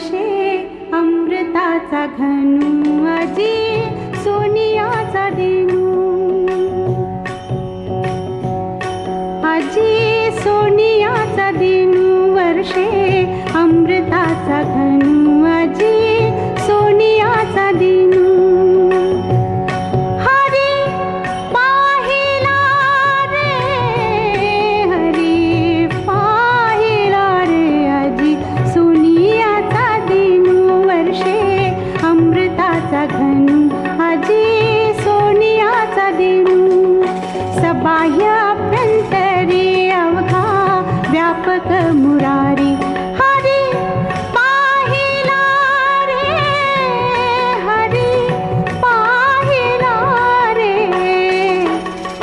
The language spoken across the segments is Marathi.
कळशे अमृताचा घनू अजी सोनियाचा रेणू अजी सोनियाचा रेणू वर्षे अमृताचा घनू. सोन्याचा घनू आजी सोनियाचा देणू सबाह्य अभ्यंतरी अवघा व्यापक मुरारी. हरी पाहिला हरी पाहिला रे.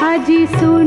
आजी सोन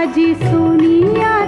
माझी सोनिया.